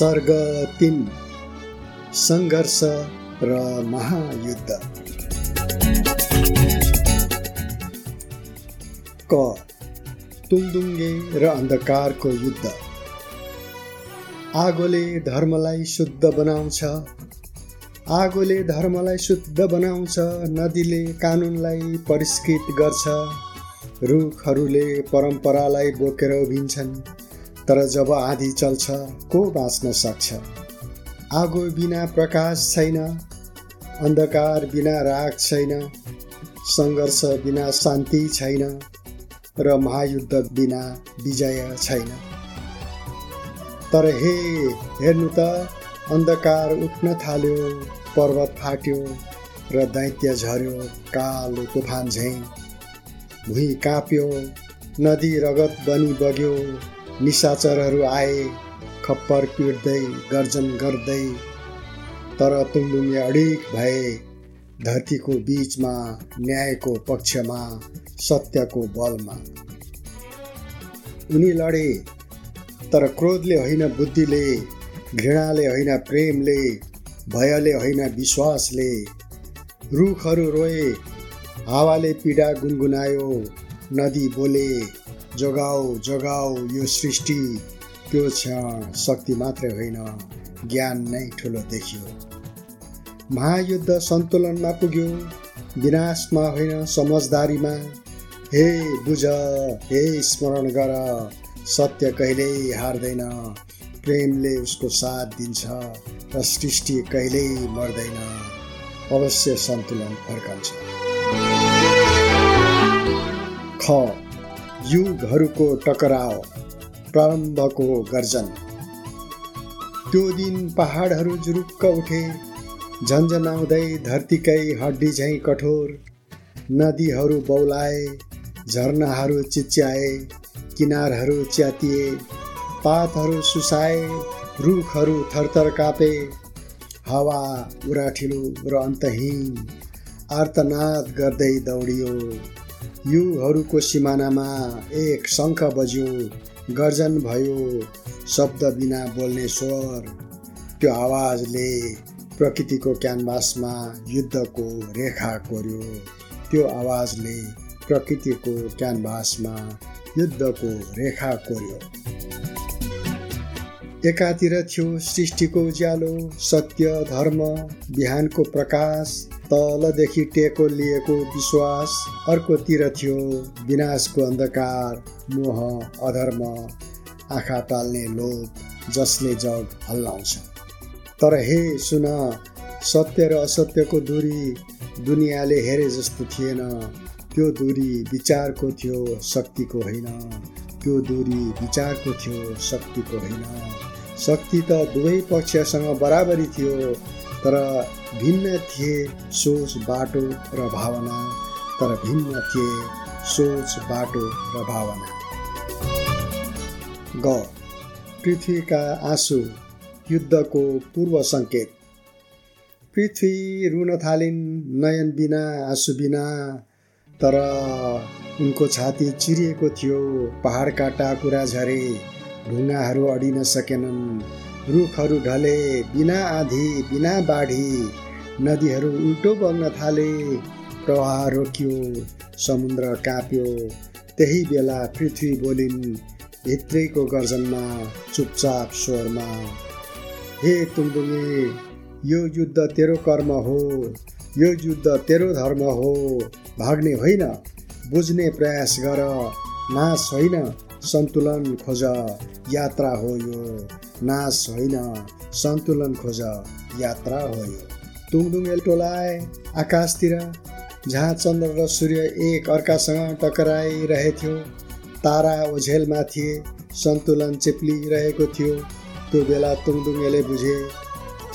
सर्ग तिन सङ्घर्ष र महायुद्ध। क। तुङदुङ्गे र अन्धकारको युद्ध। आगोले धर्मलाई शुद्ध बनाउँछ। आगोले धर्मलाई शुद्ध बनाउँछ नदीले कानुनलाई परिष्कृत गर्छ रुखहरूले परम्परालाई बोकेर उभिन्छन्। तर जब आधी चल्छ को बाँच्न सक्छ? आगो बिना प्रकाश छैन अन्धकार बिना राग छैन सङ्घर्ष बिना शान्ति छैन र महायुद्ध बिना विजय छैन। तर हे हेर्नु त अन्धकार उठ्न थाल्यो पर्वत फाट्यो र दैत्य झर्यो कालो तुफान झैँ। भुइँ काप्यो नदी रगत बनी बग्यो निशाचरहरू आए खप्पर पिट्दै गर्जन गर्दै तर तुङलुङ्गे अडिक भए धरतीको बिचमा न्यायको पक्षमा सत्यको बलमा। उनी लडे तर क्रोधले होइन बुद्धिले घृणाले होइन प्रेमले भयले होइन विश्वासले। रुखहरू रोए हावाले पीडा गुनगुनायो नदी बोले जोगाऊ जोगाऊ यो सृष्टि त्यो क्षण शक्ति मात्रै होइन ज्ञान नै ठुलो देखियो। महायुद्ध सन्तुलनमा पुग्यो विनाशमा होइन समझदारीमा। हे बुझ हे स्मरण गर सत्य कहिल्यै हार्दैन प्रेमले उसको साथ दिन्छ र सृष्टि कहिल्यै मर्दैन अवश्य सन्तुलन फर्कन्छ ख युगहरूको टकराव प्रारम्भको गर्जन। त्यो दिन पहाडहरू जुरुक्क उठे झन्झनाउँदै धरतीकै हड्डी झैँ कठोर नदीहरू बौलाए झरनाहरू चिच्याए किनारहरू च्यातिए पातहरू सुसाए रुखहरू थरथर कापे हावा उराठिलो र अन्तहीन आर्तनाद गर्दै दौडियो। युहरूको सिमानामा एक शङ्ख बज्यो गर्जन भयो शब्द बिना बोल्ने स्वर। त्यो आवाजले प्रकृतिको क्यानभासमा युद्धको रेखा कोर्यो। त्यो आवाजले प्रकृतिको क्यानभासमा युद्धको रेखा कोर्यो। एकातिर थियो सृष्टिको उज्यालो सत्य धर्म बिहानको प्रकाश। तलदेखि टेको लिएको विश्वास अर्कोतिर थियो विनाशको अन्धकार मोह अधर्म आँखा टाल्ने लोभ जसले जग हल्लाउँछ। तर हे सुन सत्य र असत्यको दूरी दुनियाँले हेरे जस्तो थिएन। त्यो दूरी विचारको थियो शक्तिको होइन। त्यो दूरी विचारको थियो शक्तिको होइन। शक्ति त दुवै पक्षसँग बराबरी थियो। तर भिन्न थिए सोच बाटो र भावना। तर भिन्न थिए सोच बाटो र भावना। ग। पृथ्वीका आँसु युद्धको पूर्व सङ्केत। पृथ्वी रुन थालिन् नयन बिना आँसु बिना। तर उनको छाती चिरिएको थियो पहाडका टाकुरा झरे ढुङ्गाहरू अडिन सकेनन्। रुखहरू ढले बिना आधी बिना बाढी नदीहरू उल्टो बग्न थाले प्रवाह रोकियो समुद्र काप्यो। त्यही बेला पृथ्वी बोलिन् भित्रैको गर्जनमा चुपचाप स्वरमा। हे तुङदुङ्गे यो युद्ध तेरो कर्म हो यो युद्ध तेरो धर्म हो भाग्ने होइन बुझ्ने प्रयास गर नाश होइन। सन्तुलन खोज यात्रा हो यो। नाश होइन सन्तुलन खोज यात्रा हो यो। तुङदुङ्गेल टोलाए आकाशतिर जहाँ चन्द्र र सूर्य एक अर्कासँग टकराइरहेथ्यो तारा ओझेलमा थिए सन्तुलन चेप्लिरहेको थियो। त्यो बेला तुङदुङ्गेले बुझे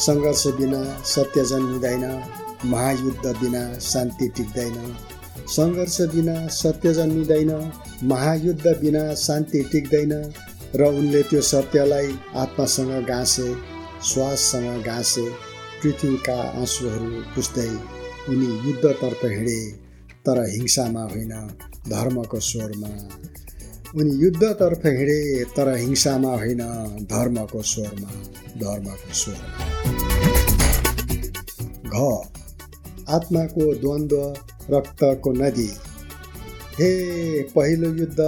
सङ्घर्ष बिना सत्य जन्मिँदैन महायुद्ध बिना शान्ति टिक्दैन। सङ्घर्ष बिना सत्य जन्मिँदैन महायुद्ध बिना शान्ति टिक्दैन र उनले त्यो सत्यलाई आत्मासँग गाँसे श्वाससँग गाँसे पृथ्वीका आँसुहरू पुस्दै उनी युद्धतर्फ हिँडे तर हिंसामा होइन धर्मको स्वरमा। उनी युद्धतर्फ हिँडे तर हिंसामा होइन धर्मको स्वरमा धर्मको स्वरमा। घ आत्माको द्वन्द्व रक्तको नदी। हे पहिलो युद्ध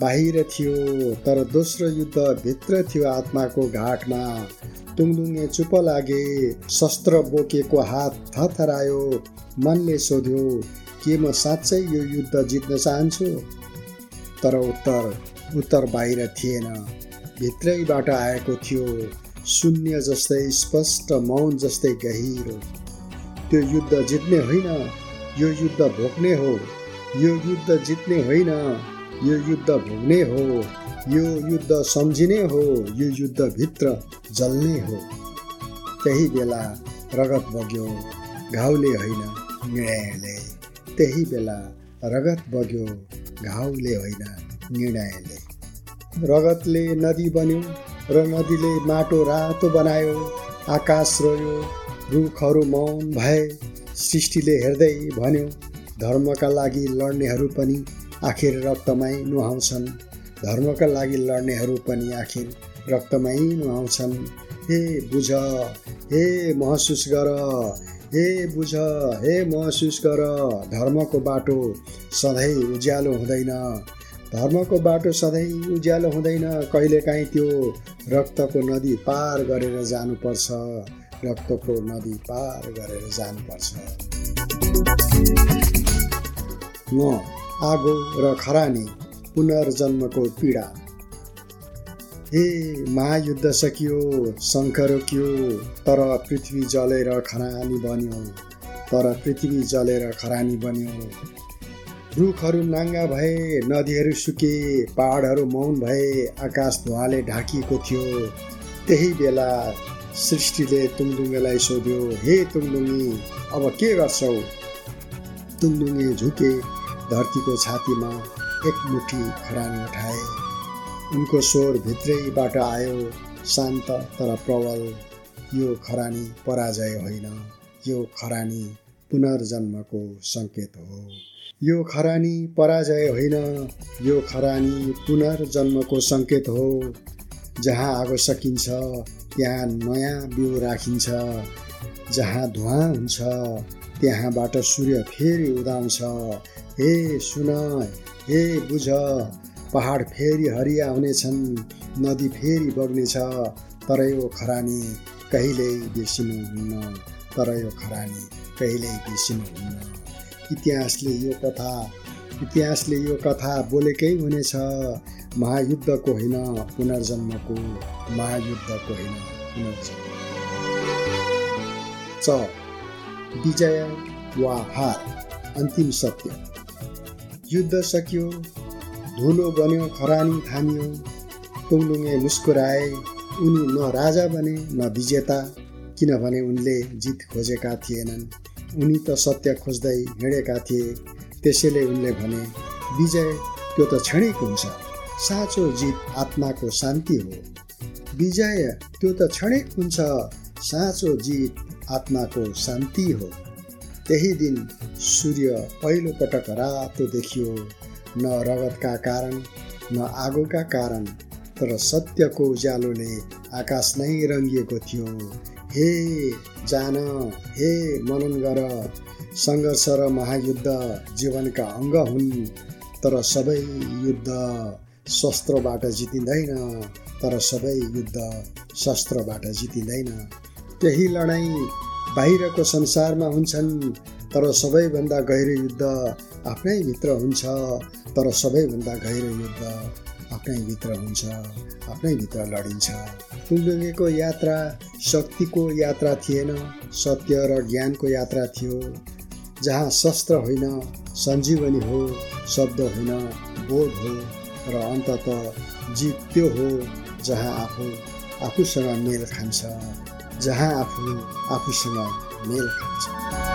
बाहिर थियो तर दोस्रो युद्ध भित्र थियो आत्माको घाटमा। टुङडुङ्गे चुप लागे शस्त्र बोकेको हात थथरायो मनले सोध्यो के म साँच्चै यो युद्ध जित्न चाहन्छु? तर उत्तर उत्तर बाहिर थिएन। भित्रैबाट आएको थियो शून्य जस्तै स्पष्ट मौन जस्तै गहिरो। त्यो युद्ध जित्ने होइन। यो युद्ध भोग्ने हो। यो युद्ध जित्ने होइन। यो युद्ध भोग्ने हो। यो युद्ध सम्झिने हो। यो युद्धभित्र जल्ने हो। त्यही बेला रगत बग्यो। घाउले होइन। निर्णयले। त्यही बेला रगत बग्यो। घाउले होइन। निर्णयले। रगतले नदी बन्यो र नदीले माटो रातो बनायो। आकाश रोयो। रुखहरू मौन भए सृष्टिले हेर्दै भन्यो धर्मका लागि लड्नेहरू पनि आखिर रक्तमै नुहाउँछन्। धर्मका लागि लड्नेहरू पनि आखिर रक्तमै नुहाउँछन्। हे बुझ हे महसुस गर हे बुझ हे महसुस गर धर्मको बाटो सधैँ उज्यालो हुँदैन। धर्मको बाटो सधैँ उज्यालो हुँदैन। कहिलेकाहीँ त्यो रक्तको नदी पार गरेर जानुपर्छ। रक्तको नदी पार गरेर जानुपर्छ म आगो र खरानी पुनर्जन्मको पीडा हे महायुद्ध सकियो शङ्ख रोकियो तर पृथ्वी जलेर खरानी बन्यो तर पृथ्वी जलेर खरानी बन्यो रुखहरू नाङ्गा भए नदीहरू सुके पहाडहरू मौन भए आकाश धुवाले ढाकिएको थियो त्यही बेला सृष्टिले तुङदुङ्गेलाई सोध्यो हे तुङदुङ्गी अब के गर्छौ? तुङदुङ्गे झुके धरतीको छातीमा एक मुठी खरानी उठाए। उनको स्वर भित्रैबाट आयो शान्त तर प्रबल यो खरानी पराजय होइन यो खरानी पुनर्जन्मको सङ्केत हो। यो खरानी पराजय होइन यो खरानी पुनर्जन्मको सङ्केत हो। जहाँ आगो सकिन्छ त्यहाँ नयाँ बिउ राखिन्छ जहाँ धुवा हुन्छ त्यहाँबाट सूर्य फेरि उदाउँछ। हे सुन हे बुझ पहाड फेरि हरिया हुनेछन् नदी फेरि बग्नेछ तर यो खरानी कहिल्यै बिर्सिनुहुन्न तर यो खरानी कहिल्यै बिर्सिनुहुन्न इतिहासले यो कथा इतिहासले यो कथा बोलेकै हुनेछ। महायुद्धको होइन पुनर्जन्मको महायुद्धको होइन पुनर्जन्म। च विजय वा हार अन्तिम सत्य। युद्ध सकियो धुलो बन्यो खरानी थामियो टुङलुङे मुस्कुराए उनी न राजा बने न विजेता किनभने उनले जित खोजेका थिएनन्। उनी त सत्य खोज्दै हिँडेका थिए त्यसैले उनले भने विजय त्यो त क्षणिक हुन्छ। साँचो जित आत्माको शान्ति हो। विजय त्यो त क्षणिक हुन्छ साँचो जित आत्माको शान्ति हो। त्यही दिन सूर्य पहिलो पटक रातो देखियो न रगतका कारण न आगोका कारण तर सत्यको उज्यालोले आकाश नै रङ्गिएको थियो। हे जान हे मनन गर सङ्घर्ष र महायुद्ध जीवनका अङ्ग हुन् तर सबै युद्ध शस्त्रबाट जितिँदैन तर सबै युद्ध शस्त्रबाट जितिँदैन। त्यही लडाइँ बाहिरको संसारमा हुन्छन् तर सबैभन्दा गहिरो युद्ध आफ्नै भित्र हुन्छ। तर सबैभन्दा गहिरो युद्ध आफ्नै भित्र हुन्छ आफ्नै भित्र लडिन्छ। टुङडुङ्गेको यात्रा शक्तिको यात्रा थिएन सत्य र ज्ञानको यात्रा थियो। जहाँ शस्त्र होइन सञ्जीवनी हो शब्द होइन बोध हो र अन्तत जित त्यो हो जहाँ आफू आफूसँग मेल खान्छ जहाँ आफू आफूसँग मेल खान्छ।